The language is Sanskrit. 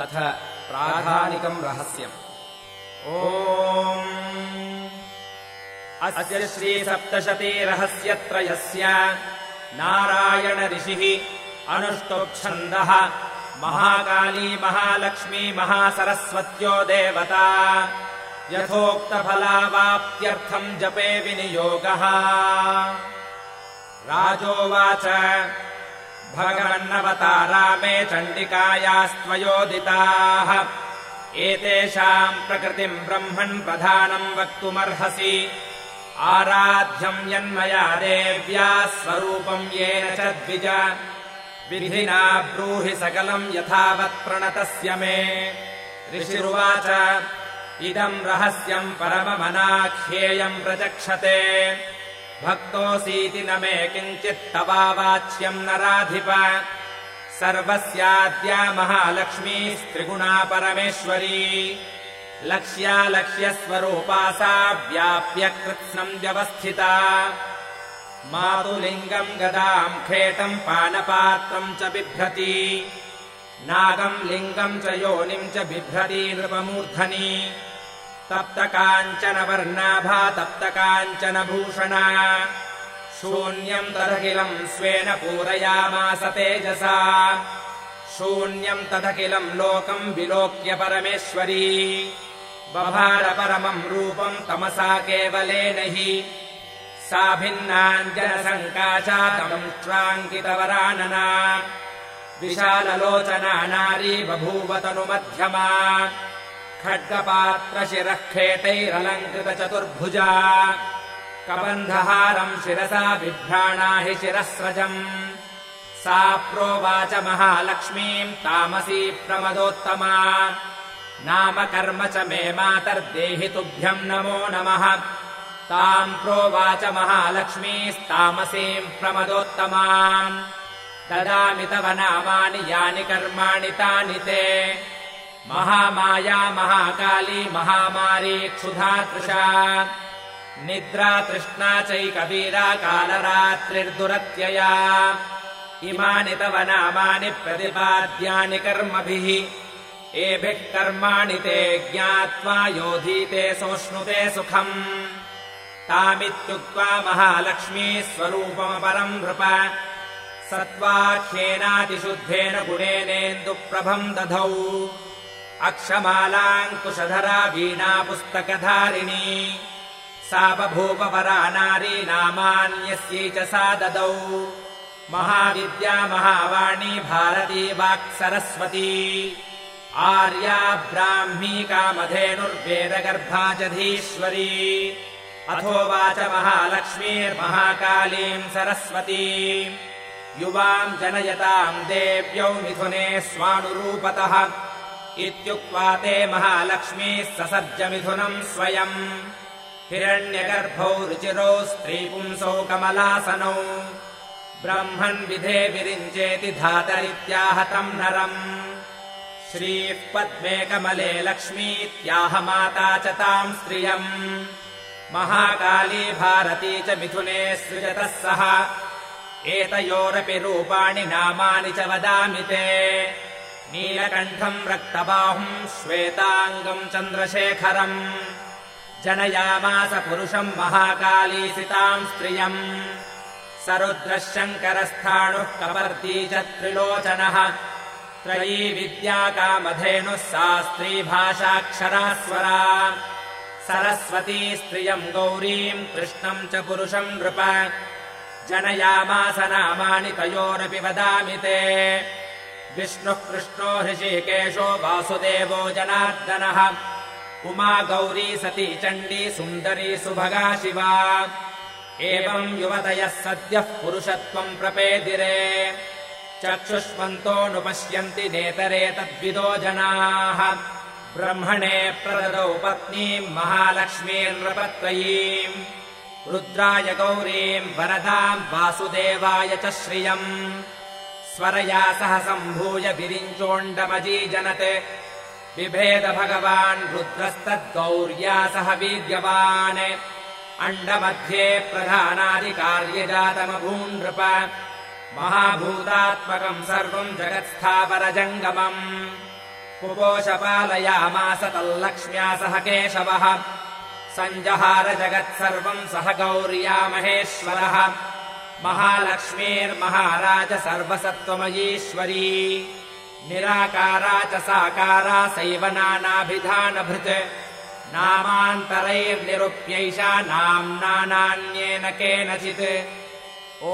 अथ प्राधानिकम् रहस्यम्। ओ अस्य श्रीसप्तशती रहस्यत्रयस्य नारायण ऋषिः अनुष्टोच्छन्दः महाकाली महालक्ष्मी महासरस्वत्यो देवता यथोक्तफलावाप्त्यर्थम् जपे विनियोगः। राजोवाच भगवन्नवतारामे चण्डिकायास्त्वयोदिताः। एतेषाम् प्रकृतिम् ब्रह्मन् प्रधानम् वक्तुमर्हसि। आराध्यम् यन्मया देव्या स्वरूपम् येन च द्विज। विधिना ब्रूहि सकलम् यथावत्प्रणतस्य मे। ऋषिरुवाच इदम् रहस्यम् परममनाख्येयम् प्रचक्षते भक्तोऽसीति न मे किञ्चित्तवाच्यम् नराधिप। सर्वस्याद्या महालक्ष्मीस्त्रिगुणा परमेश्वरी। लक्ष्यालक्ष्यस्वरूपा सा व्याप्य कृत्स्नम् व्यवस्थिता। मातुलिङ्गम् गदाम् खेटम् पानपात्रम् च बिभ्रति। नागम् लिङ्गम् च योनिम् च बिभ्रति नृपमूर्धनि तप्त काञ्चन वर्णाभा तप्त काञ्चन भूषणा शून्यम् तदखिलम् स्वेन पूरयामास तेजसा। शून्यम् तदखिलम् लोकम् विलोक्य परमेश्वरी। बभार परमम् रूपम् तमसा केवलेन हि। सा भिन्नाञ्जनसङ्काशा श्वाङ्कितवरानना विशाललोचना नारी बभूवतनुमध्यमा खड्गपात्रशिरः खेटैरलङ्कृतचतुर्भुजा कबन्धहारम् शिरसा बिभ्राणा हि शिरस्रजम्। सा प्रोवाच महालक्ष्मीम् तामसी प्रमदोत्तमा। नाम कर्म च मे मातर्देहि तुभ्यम् नमो नमः। ताम् प्रोवाच महालक्ष्मीस्तामसीम् प्रमदोत्तमा ददामि तव नामानि यानि कर्माणि तानि ते महामाया महाकाली महामारी क्षुधातृषा निद्रा तृष्णा चैकवीरा कालरात्रिर्दुरत्यया। इमानि तव नामानि प्रतिपाद्यानि कर्मभिः। एभिः कर्माणि ते ज्ञात्वा योधीते सोऽश्नुते सुखम्। तामित्युक्त्वा महालक्ष्मी स्वरूपमपरम् नृप। सत्त्वाख्येनातिशुद्धेन गुणेनेन्दुप्रभम् दधौ अक्षमालाङ्कुशधरा वीणा पुस्तकधारिणी सा बभूवरा नारी नामान्यस्यै च सा ददौ महाविद्या महावाणी भारती वाक्सरस्वती। आर्या ब्राह्मी कामधेनुर्वेदगर्भा च धीश्वरी अथोवाच महालक्ष्मीर्महाकालीम् सरस्वती। युवाम् जनयताम् देव्यौ मिथुने स्वानुरूपतः इत्युक्त्वा ते महालक्ष्मीः ससर्जमिथुनम् स्वयम्। हिरण्यगर्भौ रुचिरौ स्त्रीपुंसौ कमलासनौ। ब्रह्मन् विधे विरिञ्चेति धातरित्याहतम् नरम्। श्रीः पद्मे कमले लक्ष्मीत्याह माता च ताम् स्त्रियम्। महाकाली भारती च मिथुने सृजतः सह एतयोरपि रूपाणि नामानि च वदामि ते नीलकण्ठम् रक्तबाहुम् श्वेताङ्गम् चन्द्रशेखरम्। जनयामास पुरुषम् महाकालीसिताम् स्त्रियम्। सरुद्रः शङ्करस्थाणुः कपर्दी च त्रिलोचनः। त्रयी विद्या कामधेनुः सा स्त्रीभाषाक्षरास्वरा। सरस्वती स्त्रियम् गौरीम् कृष्णम् च पुरुषम् नृप। जनयामास नामानि तयोरपि वदामि ते विष्णुः कृष्णो हृषिकेशो वासुदेवो जनार्दनः। उमा गौरी सती चण्डी सुन्दरी सुभगा शिवा। एवम् युवतयः सद्यः पुरुषत्वम् प्रपेदिरे। चक्षुष्मन्तोऽनुपश्यन्ति नेतरे तद्विदो जनाः। ब्रह्मणे प्रददौ पत्नीम् महालक्ष्मीर्नृपत्रयीम् रुद्राय गौरीम् वरदाम् वासुदेवाय च श्रियम् स्वरया सह सम्भूय विरिञ्चोण्डमजीजनत् बिभेद भगवान् रुद्रस्तद्गौर्या सह वीर्यवान्। अण्डमध्ये प्रधानादिकार्यजातमभून्नृप महाभूतात्मकम् सर्वम् जगत्स्थापरजङ्गमम् पुपोषपालयामास तल्लक्ष्म्या सह केशवः। सञ्जहार जगत्सर्वम् सह गौर्या महेश्वरः महालक्ष्मीर्महाराज सर्वसत्त्वमयीश्वरी। निराकारा च साकारा सैव नानाभिधानभृत्। नामान्तरैर्निरुप्यैषा नाम्ना नान्येन केनचित्। ओ